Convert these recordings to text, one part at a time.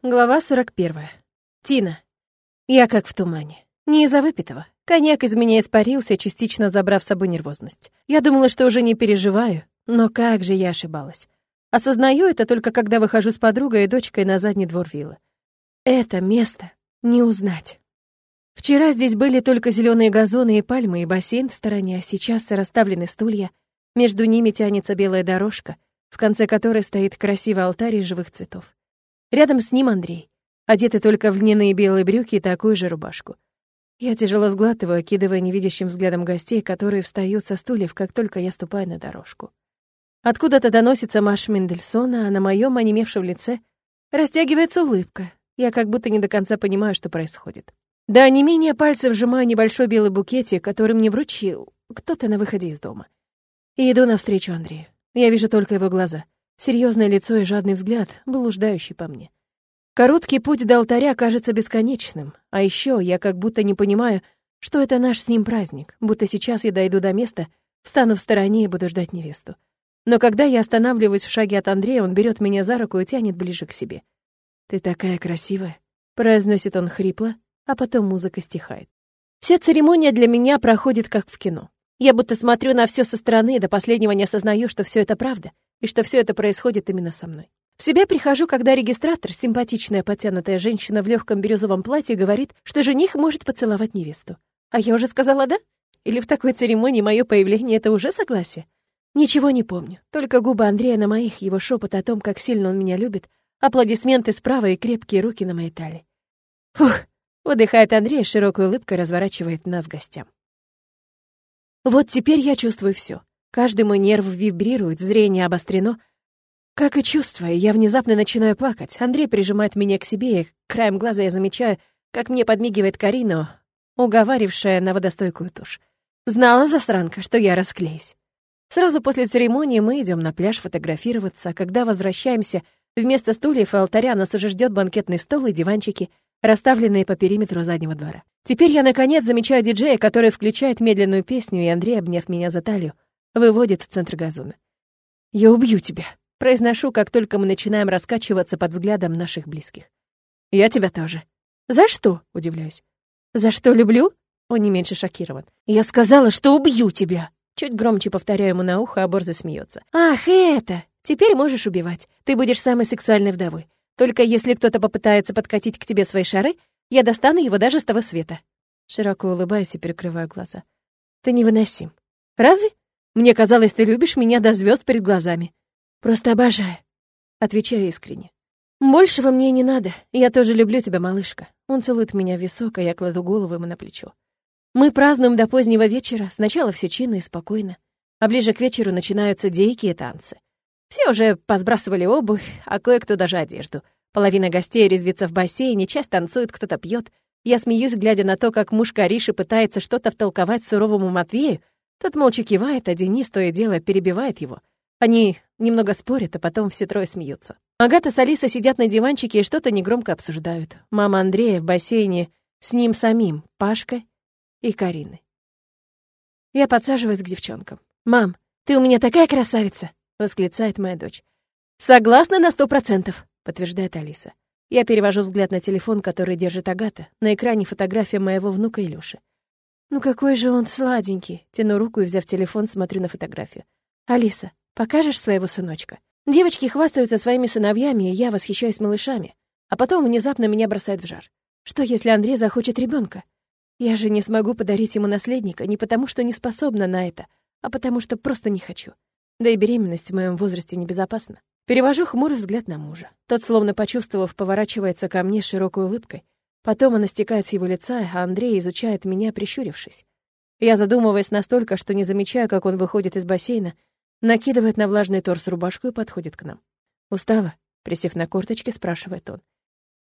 Глава 41. Тина. Я как в тумане. Не из-за выпитого. Коньяк из меня испарился, частично забрав с собой нервозность. Я думала, что уже не переживаю, но как же я ошибалась. Осознаю это только когда выхожу с подругой и дочкой на задний двор виллы. Это место не узнать. Вчера здесь были только зеленые газоны и пальмы, и бассейн в стороне, а сейчас расставлены стулья. Между ними тянется белая дорожка, в конце которой стоит красивый алтарь из живых цветов. Рядом с ним Андрей, одетый только в льняные белые брюки и такую же рубашку. Я тяжело сглатываю, окидывая невидящим взглядом гостей, которые встают со стульев, как только я ступаю на дорожку. Откуда-то доносится марш Мендельсона, а на моем онемевшем лице растягивается улыбка. Я как будто не до конца понимаю, что происходит. Да не менее пальцев сжимаю небольшой белый букетик, который мне вручил кто-то на выходе из дома. И иду навстречу Андрею. Я вижу только его глаза — Серьезное лицо и жадный взгляд, блуждающий по мне. Короткий путь до алтаря кажется бесконечным, а еще я как будто не понимаю, что это наш с ним праздник, будто сейчас я дойду до места, встану в стороне и буду ждать невесту. Но когда я останавливаюсь в шаге от Андрея, он берет меня за руку и тянет ближе к себе. «Ты такая красивая», — произносит он хрипло, а потом музыка стихает. Вся церемония для меня проходит как в кино. Я будто смотрю на все со стороны и до последнего не осознаю, что все это правда — и что все это происходит именно со мной. В себя прихожу, когда регистратор, симпатичная подтянутая женщина в легком бирюзовом платье, говорит, что жених может поцеловать невесту. А я уже сказала «да»? Или в такой церемонии мое появление — это уже согласие? Ничего не помню. Только губы Андрея на моих, его шепот о том, как сильно он меня любит, аплодисменты справа и крепкие руки на моей талии. Фух, выдыхает Андрей, широкой улыбкой разворачивает нас гостям. Вот теперь я чувствую все. Каждый мой нерв вибрирует, зрение обострено. Как и чувство, я внезапно начинаю плакать. Андрей прижимает меня к себе, и краем глаза я замечаю, как мне подмигивает Карина, уговарившая на водостойкую тушь. Знала засранка, что я расклеюсь. Сразу после церемонии мы идем на пляж фотографироваться, а когда возвращаемся, вместо стульев и алтаря нас уже ждет банкетный стол и диванчики, расставленные по периметру заднего двора. Теперь я, наконец, замечаю диджея, который включает медленную песню, и Андрей, обняв меня за талию, выводит в центр газона. «Я убью тебя», — произношу, как только мы начинаем раскачиваться под взглядом наших близких. «Я тебя тоже». «За что?» — удивляюсь. «За что люблю?» Он не меньше шокирован. «Я сказала, что убью тебя!» Чуть громче повторяю ему на ухо, а Борза смеется. «Ах, это! Теперь можешь убивать. Ты будешь самой сексуальной вдовой. Только если кто-то попытается подкатить к тебе свои шары, я достану его даже с того света». Широко улыбаюсь и перекрываю глаза. «Ты невыносим. Разве? Мне казалось, ты любишь меня до звезд перед глазами. Просто обожаю. Отвечаю искренне. Большего мне не надо. Я тоже люблю тебя, малышка. Он целует меня в висок, а я кладу голову ему на плечо. Мы празднуем до позднего вечера. Сначала все чинно и спокойно. А ближе к вечеру начинаются дикие танцы. Все уже посбрасывали обувь, а кое-кто даже одежду. Половина гостей резвится в бассейне, часть танцует, кто-то пьет. Я смеюсь, глядя на то, как муж Кариши пытается что-то втолковать суровому Матвею, тот молча кивает, а Денис то и дело перебивает его. Они немного спорят, а потом все трое смеются. Агата с Алисой сидят на диванчике и что-то негромко обсуждают. Мама Андрея в бассейне с ним самим, Пашкой и Кариной. Я подсаживаюсь к девчонкам. «Мам, ты у меня такая красавица!» — восклицает моя дочь. «Согласна на сто процентов», — подтверждает Алиса. Я перевожу взгляд на телефон, который держит Агата. На экране фотография моего внука Илюши. Ну какой же он сладенький. Тяну руку и, взяв телефон, смотрю на фотографию. Алиса, покажешь своего сыночка? Девочки хвастаются своими сыновьями, и я восхищаюсь малышами. А потом внезапно меня бросает в жар. Что, если Андрей захочет ребенка? Я же не смогу подарить ему наследника не потому, что не способна на это, а потому что просто не хочу. Да и беременность в моем возрасте небезопасна. Перевожу хмурый взгляд на мужа. Тот, словно почувствовав, поворачивается ко мне широкой улыбкой, Потом она стекает с его лица, а Андрей изучает меня, прищурившись. Я задумываюсь настолько, что не замечаю, как он выходит из бассейна, накидывает на влажный торс рубашку и подходит к нам. «Устала?» — присев на корточки, спрашивает он.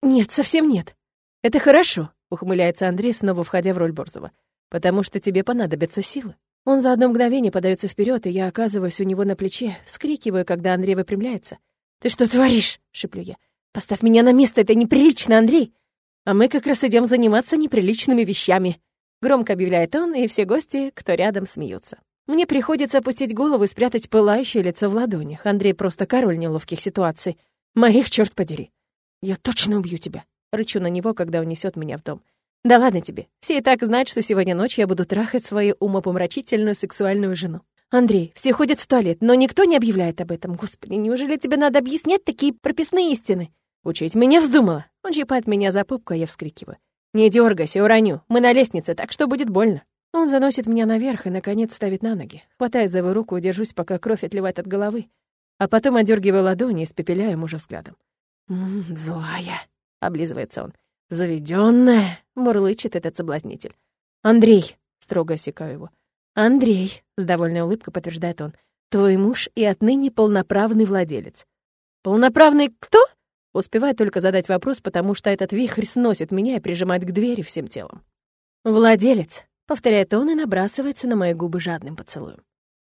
«Нет, совсем нет». «Это хорошо», — ухмыляется Андрей, снова входя в роль Борзова, «потому что тебе понадобятся силы». Он за одно мгновение подается вперед, и я оказываюсь у него на плече, вскрикиваю, когда Андрей выпрямляется. «Ты что творишь?» — шеплю я. «Поставь меня на место, это неприлично, Андрей!» А мы как раз идем заниматься неприличными вещами. Громко объявляет он, и все гости, кто рядом, смеются. Мне приходится опустить голову и спрятать пылающее лицо в ладонях. Андрей просто король неловких ситуаций. Моих, черт подери. Я точно убью тебя. Рычу на него, когда он несет меня в дом. Да ладно тебе. Все и так знают, что сегодня ночью я буду трахать свою умопомрачительную сексуальную жену. Андрей, все ходят в туалет, но никто не объявляет об этом. Господи, неужели тебе надо объяснять такие прописные истины? Учить меня вздумала. Он щипает меня за попку, а я вскрикиваю. Не дергайся, уроню. Мы на лестнице, так что будет больно. Он заносит меня наверх и, наконец, ставит на ноги. Хватаю за его руку держусь, пока кровь отливает от головы. А потом одергиваю ладони и испепеляю мужа взглядом. «Ммм, злая», — облизывается он. «Заведённая», — мурлычет этот соблазнитель. «Андрей», — строго осекаю его. «Андрей», — с довольной улыбкой подтверждает он, «твой муж и отныне полноправный владелец». «Полноправный кто?» Успеваю только задать вопрос, потому что этот вихрь сносит меня и прижимает к двери всем телом. «Владелец», — повторяет он и набрасывается на мои губы жадным поцелуем.